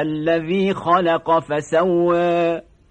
الذي خلق فسوى.